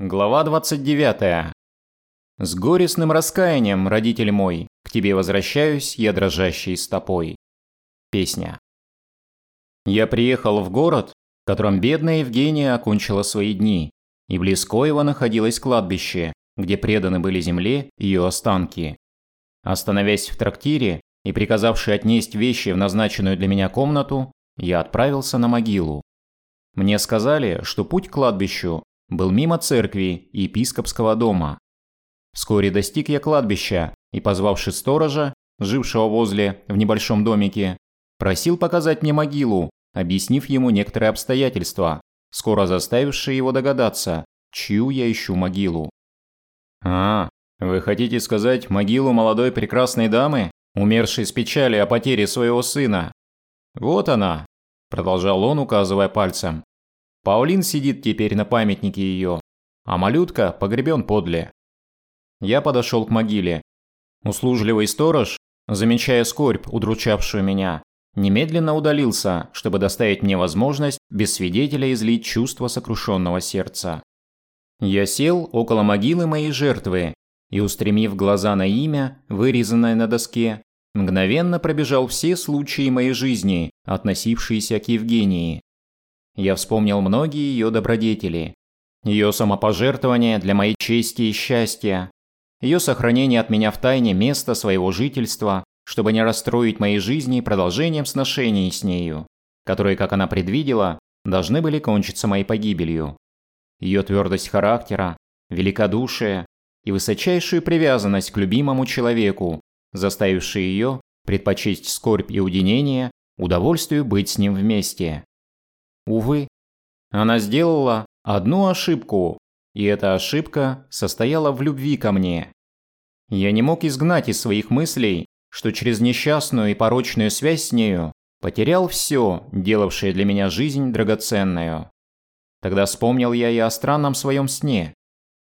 Глава 29. С горестным раскаянием, родитель мой, к тебе возвращаюсь я дрожащей стопой. Песня. Я приехал в город, в котором бедная Евгения окончила свои дни, и близко его находилось кладбище, где преданы были земле ее останки. Остановясь в трактире и приказавший отнесть вещи в назначенную для меня комнату, я отправился на могилу. Мне сказали, что путь к кладбищу был мимо церкви и епископского дома. Вскоре достиг я кладбища и, позвавши сторожа, жившего возле в небольшом домике, просил показать мне могилу, объяснив ему некоторые обстоятельства, скоро заставившие его догадаться, чью я ищу могилу. «А, вы хотите сказать могилу молодой прекрасной дамы, умершей с печали о потере своего сына?» «Вот она», – продолжал он, указывая пальцем. Паулин сидит теперь на памятнике ее, а малютка погребен подле. Я подошел к могиле. Услужливый сторож, замечая скорбь, удручавшую меня, немедленно удалился, чтобы доставить мне возможность без свидетеля излить чувство сокрушенного сердца. Я сел около могилы моей жертвы и, устремив глаза на имя, вырезанное на доске, мгновенно пробежал все случаи моей жизни, относившиеся к Евгении. Я вспомнил многие ее добродетели. Ее самопожертвование для моей чести и счастья. Ее сохранение от меня в тайне места своего жительства, чтобы не расстроить моей жизни продолжением сношений с нею, которые, как она предвидела, должны были кончиться моей погибелью. Ее твердость характера, великодушие и высочайшую привязанность к любимому человеку, заставившие ее предпочесть скорбь и уединение удовольствию быть с ним вместе. Увы, она сделала одну ошибку, и эта ошибка состояла в любви ко мне. Я не мог изгнать из своих мыслей, что через несчастную и порочную связь с нею потерял все, делавшее для меня жизнь драгоценную. Тогда вспомнил я и о странном своем сне.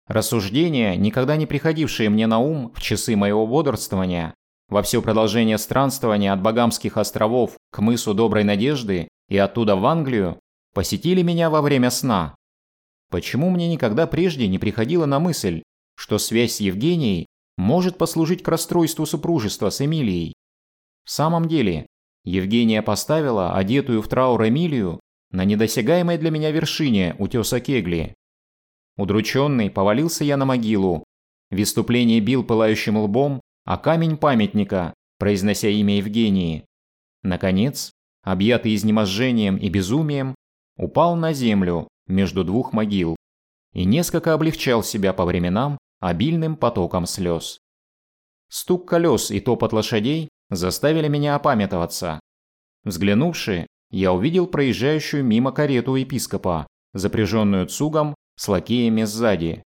Рассуждения, никогда не приходившие мне на ум в часы моего бодрствования, во все продолжение странствования от Багамских островов к мысу Доброй Надежды и оттуда в Англию, посетили меня во время сна. Почему мне никогда прежде не приходило на мысль, что связь с Евгенией может послужить к расстройству супружества с Эмилией? В самом деле, Евгения поставила одетую в траур Эмилию на недосягаемой для меня вершине утеса Кегли. Удрученный повалился я на могилу. В выступлении бил пылающим лбом, а камень памятника, произнося имя Евгении. Наконец, объятый изнеможением и безумием, упал на землю между двух могил и несколько облегчал себя по временам обильным потоком слез. Стук колес и топот лошадей заставили меня опамятоваться. Взглянувши, я увидел проезжающую мимо карету епископа, запряженную цугом с лакеями сзади.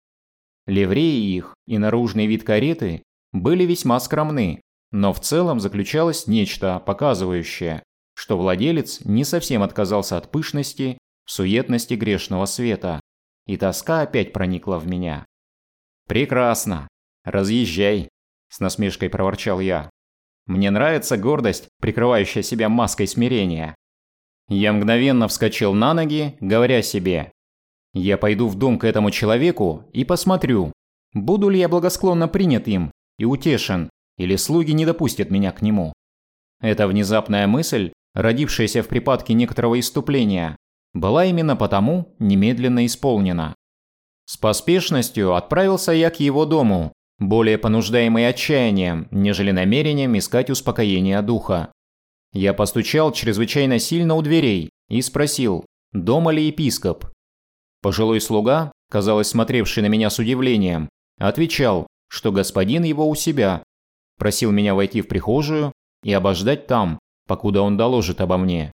Ливреи их и наружный вид кареты были весьма скромны, но в целом заключалось нечто, показывающее, что владелец не совсем отказался от пышности, суетности грешного света, и тоска опять проникла в меня. «Прекрасно! Разъезжай!» – с насмешкой проворчал я. «Мне нравится гордость, прикрывающая себя маской смирения». Я мгновенно вскочил на ноги, говоря себе, «Я пойду в дом к этому человеку и посмотрю, буду ли я благосклонно принят им и утешен, или слуги не допустят меня к нему». Эта внезапная мысль родившаяся в припадке некоторого иступления, была именно потому немедленно исполнена. С поспешностью отправился я к его дому, более понуждаемый отчаянием, нежели намерением искать успокоения духа. Я постучал чрезвычайно сильно у дверей и спросил, дома ли епископ. Пожилой слуга, казалось смотревший на меня с удивлением, отвечал, что господин его у себя, просил меня войти в прихожую и обождать там, покуда он доложит обо мне.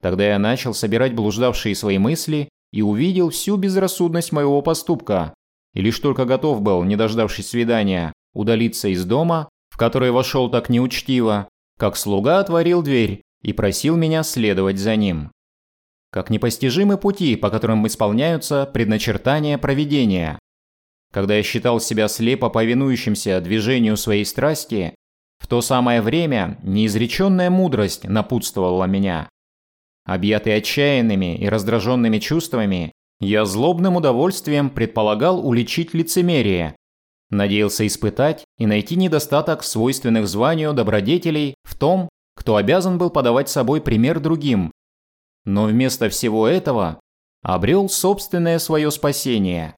Тогда я начал собирать блуждавшие свои мысли и увидел всю безрассудность моего поступка. И лишь только готов был, не дождавшись свидания, удалиться из дома, в который вошел так неучтиво, как слуга отворил дверь и просил меня следовать за ним. Как непостижимы пути, по которым исполняются предначертания провидения. Когда я считал себя слепо повинующимся движению своей страсти, в то самое время неизреченная мудрость напутствовала меня. Объятый отчаянными и раздраженными чувствами, Я злобным удовольствием предполагал уличить лицемерие. Надеялся испытать и найти недостаток свойственных званию добродетелей в том, кто обязан был подавать собой пример другим. Но вместо всего этого обрел собственное свое спасение.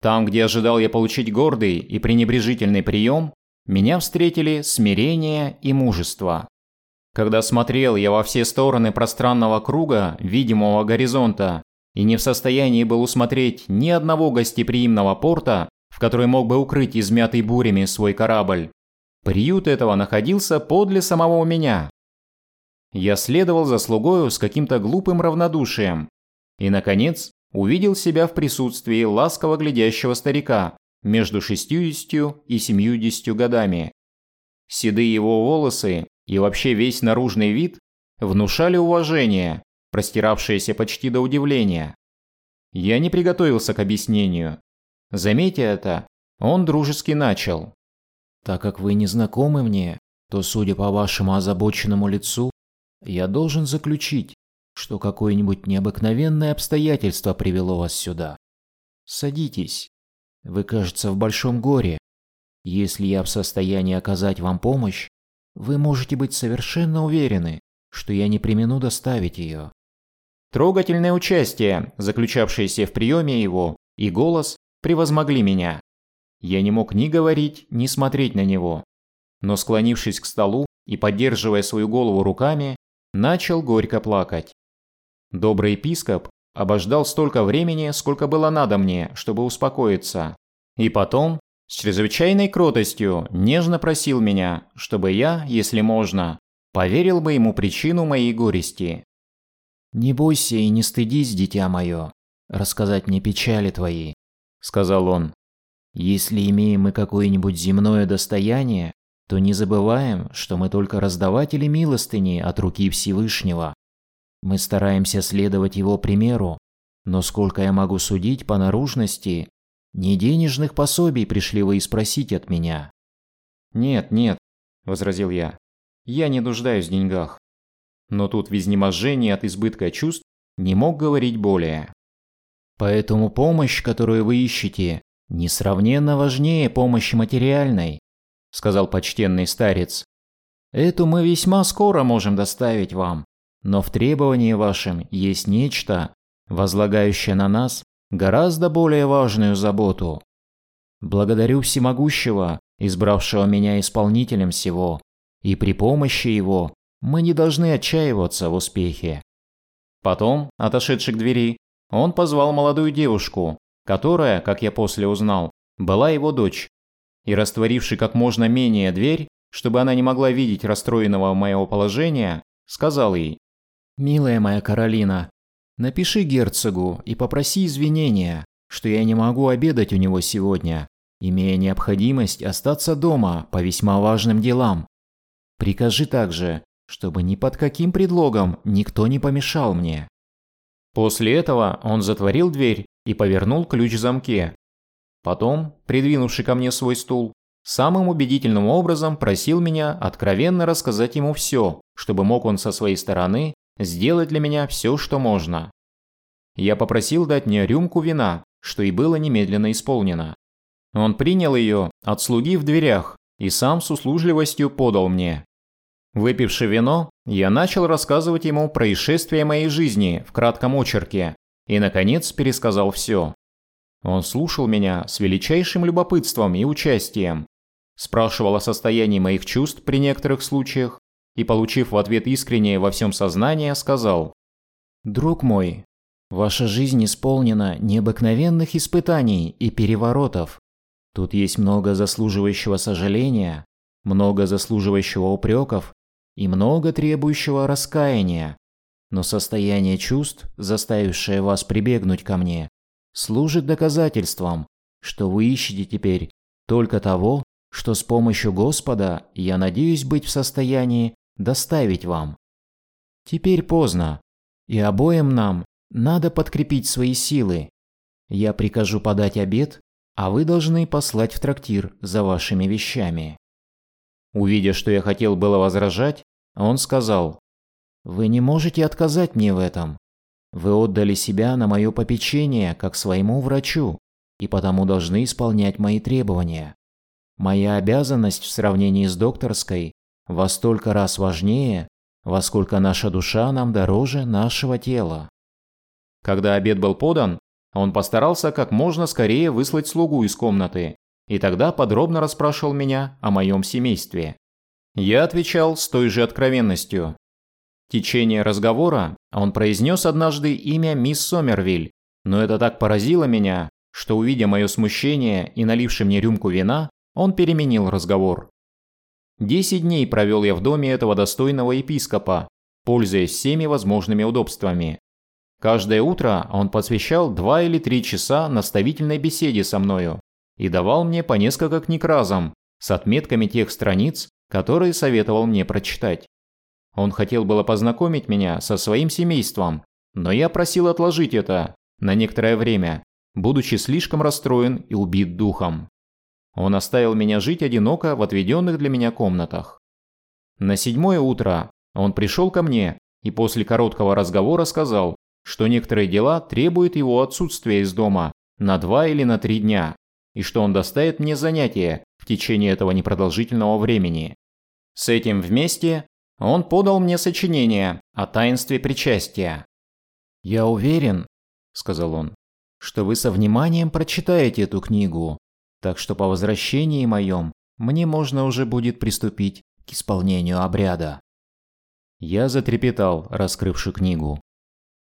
Там, где ожидал я получить гордый и пренебрежительный прием, меня встретили смирение и мужество. Когда смотрел я во все стороны пространного круга, видимого горизонта, и не в состоянии был усмотреть ни одного гостеприимного порта, в который мог бы укрыть измятый бурями свой корабль, приют этого находился подле самого меня. Я следовал за слугою с каким-то глупым равнодушием и, наконец, увидел себя в присутствии ласково глядящего старика между шестьюдесятью и семьюдесятью годами. Седые его волосы и вообще весь наружный вид внушали уважение, простиравшееся почти до удивления. Я не приготовился к объяснению. Заметя это, он дружески начал. «Так как вы не знакомы мне, то, судя по вашему озабоченному лицу, я должен заключить, что какое-нибудь необыкновенное обстоятельство привело вас сюда. Садитесь. Вы, кажется, в большом горе. Если я в состоянии оказать вам помощь, вы можете быть совершенно уверены, что я не примену доставить ее. Трогательное участие, заключавшееся в приеме его, и голос превозмогли меня. Я не мог ни говорить, ни смотреть на него. Но склонившись к столу и поддерживая свою голову руками, начал горько плакать. Добрый епископ обождал столько времени, сколько было надо мне, чтобы успокоиться. И потом, с чрезвычайной кротостью, нежно просил меня, чтобы я, если можно, поверил бы ему причину моей горести. «Не бойся и не стыдись, дитя мое, рассказать мне печали твои», — сказал он. «Если имеем мы какое-нибудь земное достояние, то не забываем, что мы только раздаватели милостыни от руки Всевышнего. Мы стараемся следовать его примеру, но сколько я могу судить по наружности, не денежных пособий пришли вы и спросить от меня. «Нет, нет», – возразил я, – «я не нуждаюсь в деньгах». Но тут в изнеможении от избытка чувств не мог говорить более. «Поэтому помощь, которую вы ищете, несравненно важнее помощи материальной», – сказал почтенный старец. «Эту мы весьма скоро можем доставить вам, но в требовании вашем есть нечто, возлагающее на нас гораздо более важную заботу. Благодарю всемогущего, избравшего меня исполнителем всего, и при помощи его мы не должны отчаиваться в успехе. Потом, отошедший к двери, он позвал молодую девушку, которая, как я после узнал, была его дочь, и растворивший как можно менее дверь, чтобы она не могла видеть расстроенного моего положения, сказал ей «Милая моя Каролина, напиши герцогу и попроси извинения, что я не могу обедать у него сегодня, имея необходимость остаться дома по весьма важным делам. Прикажи также, чтобы ни под каким предлогом никто не помешал мне». После этого он затворил дверь и повернул ключ в замке. Потом, придвинувший ко мне свой стул, самым убедительным образом просил меня откровенно рассказать ему все, чтобы мог он со своей стороны сделать для меня все, что можно. Я попросил дать мне рюмку вина, что и было немедленно исполнено. Он принял ее от слуги в дверях и сам с услужливостью подал мне. Выпивши вино, я начал рассказывать ему происшествия моей жизни в кратком очерке и, наконец, пересказал все. Он слушал меня с величайшим любопытством и участием, спрашивал о состоянии моих чувств при некоторых случаях, и, получив в ответ искреннее во всем сознание, сказал «Друг мой, ваша жизнь исполнена необыкновенных испытаний и переворотов. Тут есть много заслуживающего сожаления, много заслуживающего упреков и много требующего раскаяния. Но состояние чувств, заставившее вас прибегнуть ко мне, служит доказательством, что вы ищете теперь только того, что с помощью Господа я надеюсь быть в состоянии доставить вам. Теперь поздно, и обоим нам надо подкрепить свои силы. Я прикажу подать обед, а вы должны послать в трактир за вашими вещами». Увидя, что я хотел было возражать, он сказал, «Вы не можете отказать мне в этом. Вы отдали себя на мое попечение, как своему врачу, и потому должны исполнять мои требования. Моя обязанность в сравнении с докторской во столько раз важнее, во сколько наша душа нам дороже нашего тела. Когда обед был подан, он постарался как можно скорее выслать слугу из комнаты, и тогда подробно расспрашивал меня о моем семействе. Я отвечал с той же откровенностью. В течение разговора он произнес однажды имя мисс Сомервиль, но это так поразило меня, что увидя мое смущение и наливший мне рюмку вина, он переменил разговор. Десять дней провел я в доме этого достойного епископа, пользуясь всеми возможными удобствами. Каждое утро он посвящал два или три часа наставительной беседе со мною и давал мне по несколько книг разом с отметками тех страниц, которые советовал мне прочитать. Он хотел было познакомить меня со своим семейством, но я просил отложить это на некоторое время, будучи слишком расстроен и убит духом. Он оставил меня жить одиноко в отведенных для меня комнатах. На седьмое утро он пришел ко мне и после короткого разговора сказал, что некоторые дела требуют его отсутствия из дома на два или на три дня, и что он доставит мне занятия в течение этого непродолжительного времени. С этим вместе он подал мне сочинение о таинстве причастия. «Я уверен», – сказал он, – «что вы со вниманием прочитаете эту книгу так что по возвращении моем мне можно уже будет приступить к исполнению обряда. Я затрепетал, раскрывши книгу.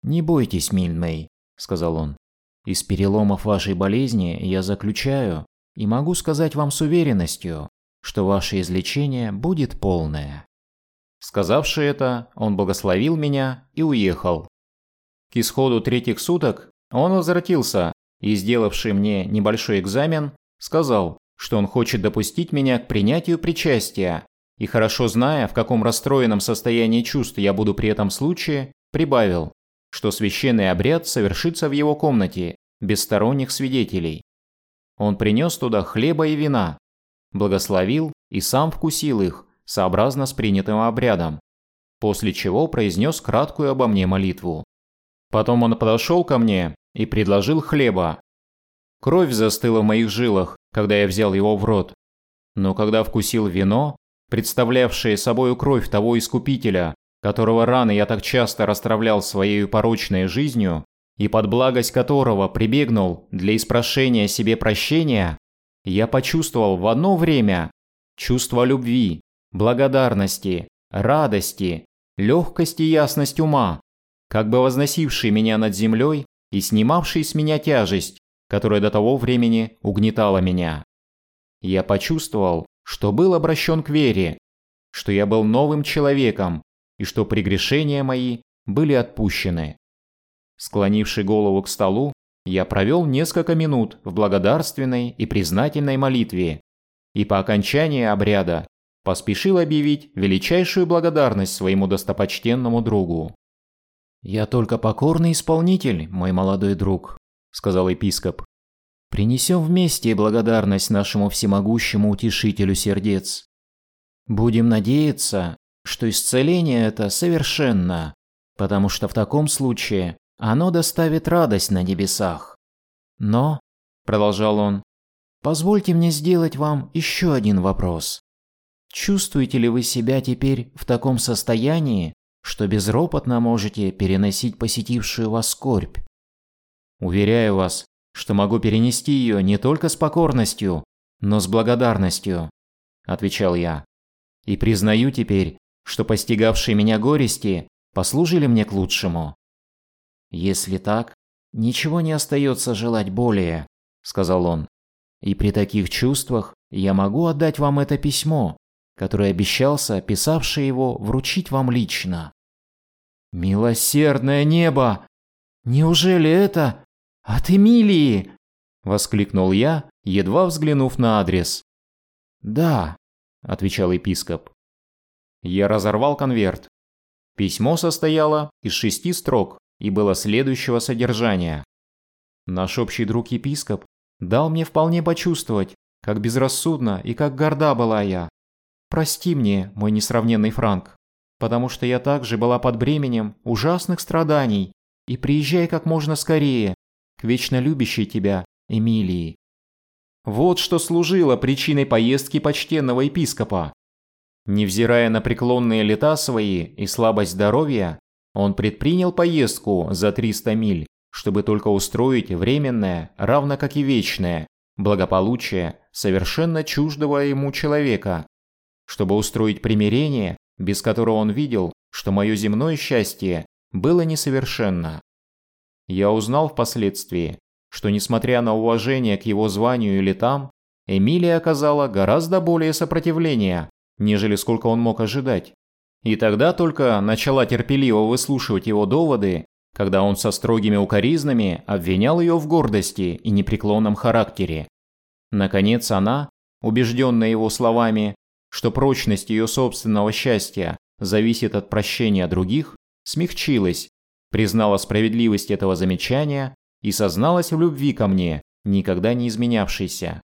«Не бойтесь, Мильмей», — сказал он. «Из переломов вашей болезни я заключаю и могу сказать вам с уверенностью, что ваше излечение будет полное». Сказавши это, он благословил меня и уехал. К исходу третьих суток он возвратился и, сделавший мне небольшой экзамен, сказал, что он хочет допустить меня к принятию причастия, и хорошо зная, в каком расстроенном состоянии чувств я буду при этом случае, прибавил, что священный обряд совершится в его комнате, без сторонних свидетелей. Он принес туда хлеба и вина, благословил и сам вкусил их, сообразно с принятым обрядом, после чего произнес краткую обо мне молитву. Потом он подошел ко мне и предложил хлеба, Кровь застыла в моих жилах, когда я взял его в рот. Но когда вкусил вино, представлявшее собою кровь того искупителя, которого раны я так часто расстравлял своей порочной жизнью, и под благость которого прибегнул для испрошения себе прощения, я почувствовал в одно время чувство любви, благодарности, радости, легкости и ясность ума, как бы возносивший меня над землей и снимавший с меня тяжесть, которая до того времени угнетала меня. Я почувствовал, что был обращен к вере, что я был новым человеком и что прегрешения мои были отпущены. Склонивший голову к столу, я провел несколько минут в благодарственной и признательной молитве и по окончании обряда поспешил объявить величайшую благодарность своему достопочтенному другу. «Я только покорный исполнитель, мой молодой друг», сказал епископ. Принесем вместе благодарность нашему всемогущему утешителю сердец. Будем надеяться, что исцеление это совершенно, потому что в таком случае оно доставит радость на небесах. Но, продолжал он, позвольте мне сделать вам еще один вопрос. Чувствуете ли вы себя теперь в таком состоянии, что безропотно можете переносить посетившую вас скорбь? Уверяю вас, что могу перенести ее не только с покорностью, но с благодарностью, отвечал я. И признаю теперь, что постигавшие меня горести послужили мне к лучшему. Если так, ничего не остается желать более, сказал он. И при таких чувствах я могу отдать вам это письмо, которое обещался, писавший его, вручить вам лично. Милосердное небо! Неужели это «От Эмилии!» – воскликнул я, едва взглянув на адрес. «Да», – отвечал епископ. Я разорвал конверт. Письмо состояло из шести строк и было следующего содержания. Наш общий друг-епископ дал мне вполне почувствовать, как безрассудно и как горда была я. Прости мне, мой несравненный Франк, потому что я также была под бременем ужасных страданий и приезжай как можно скорее вечно любящей тебя Эмилии. Вот что служило причиной поездки почтенного епископа. Невзирая на преклонные лета свои и слабость здоровья, он предпринял поездку за 300 миль, чтобы только устроить временное, равно как и вечное, благополучие совершенно чуждого ему человека, чтобы устроить примирение, без которого он видел, что мое земное счастье было несовершенно. Я узнал впоследствии, что несмотря на уважение к его званию и летам, Эмилия оказала гораздо более сопротивления, нежели сколько он мог ожидать. И тогда только начала терпеливо выслушивать его доводы, когда он со строгими укоризнами обвинял ее в гордости и непреклонном характере. Наконец она, убежденная его словами, что прочность ее собственного счастья зависит от прощения других, смягчилась, признала справедливость этого замечания и созналась в любви ко мне, никогда не изменявшейся.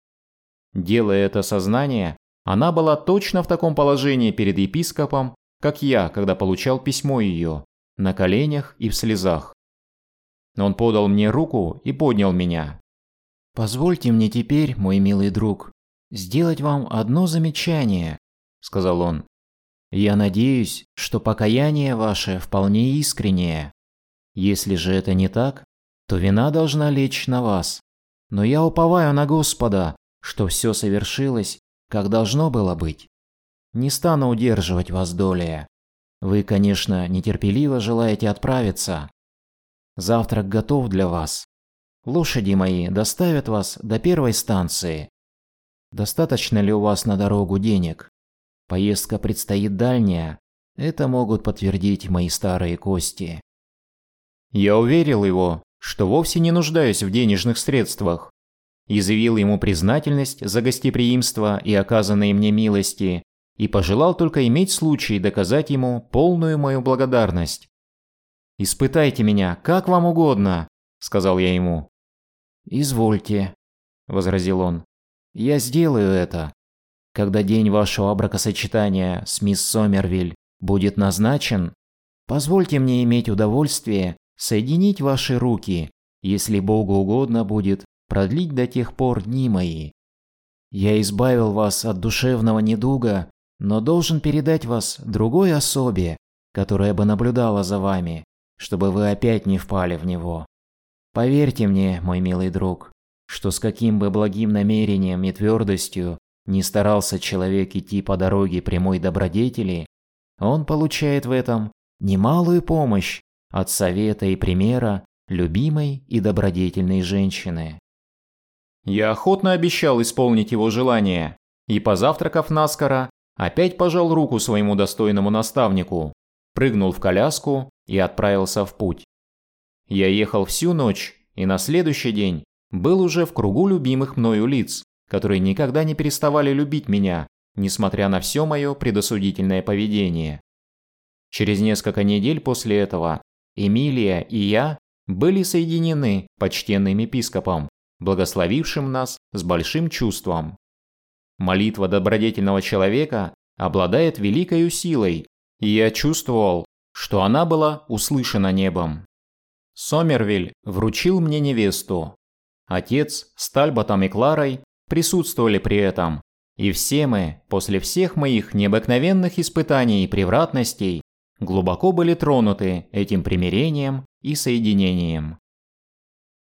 Делая это сознание, она была точно в таком положении перед епископом, как я, когда получал письмо ее, на коленях и в слезах. Он подал мне руку и поднял меня. «Позвольте мне теперь, мой милый друг, сделать вам одно замечание», – сказал он. «Я надеюсь, что покаяние ваше вполне искреннее. Если же это не так, то вина должна лечь на вас. Но я уповаю на Господа, что все совершилось, как должно было быть. Не стану удерживать вас долее. Вы, конечно, нетерпеливо желаете отправиться. Завтрак готов для вас. Лошади мои доставят вас до первой станции. Достаточно ли у вас на дорогу денег? Поездка предстоит дальняя. Это могут подтвердить мои старые кости. Я уверил его, что вовсе не нуждаюсь в денежных средствах, и заявил ему признательность за гостеприимство и оказанные мне милости, и пожелал только иметь случай доказать ему полную мою благодарность. «Испытайте меня, как вам угодно», – сказал я ему. «Извольте», – возразил он. «Я сделаю это. Когда день вашего бракосочетания с мисс Сомервиль будет назначен, позвольте мне иметь удовольствие соединить ваши руки, если Богу угодно будет продлить до тех пор дни мои. Я избавил вас от душевного недуга, но должен передать вас другой особе, которая бы наблюдала за вами, чтобы вы опять не впали в него. Поверьте мне, мой милый друг, что с каким бы благим намерением и твердостью не старался человек идти по дороге прямой добродетели, он получает в этом немалую помощь от совета и примера любимой и добродетельной женщины. Я охотно обещал исполнить его желание, и позавтракав наскоро, опять пожал руку своему достойному наставнику, прыгнул в коляску и отправился в путь. Я ехал всю ночь и на следующий день был уже в кругу любимых мною лиц, которые никогда не переставали любить меня, несмотря на все мое предосудительное поведение. Через несколько недель после этого Эмилия и я были соединены почтенным епископом, благословившим нас с большим чувством. Молитва добродетельного человека обладает великой силой, и я чувствовал, что она была услышана небом. Сомервиль вручил мне невесту. Отец с Тальботом и Кларой присутствовали при этом, и все мы, после всех моих необыкновенных испытаний и превратностей, глубоко были тронуты этим примирением и соединением.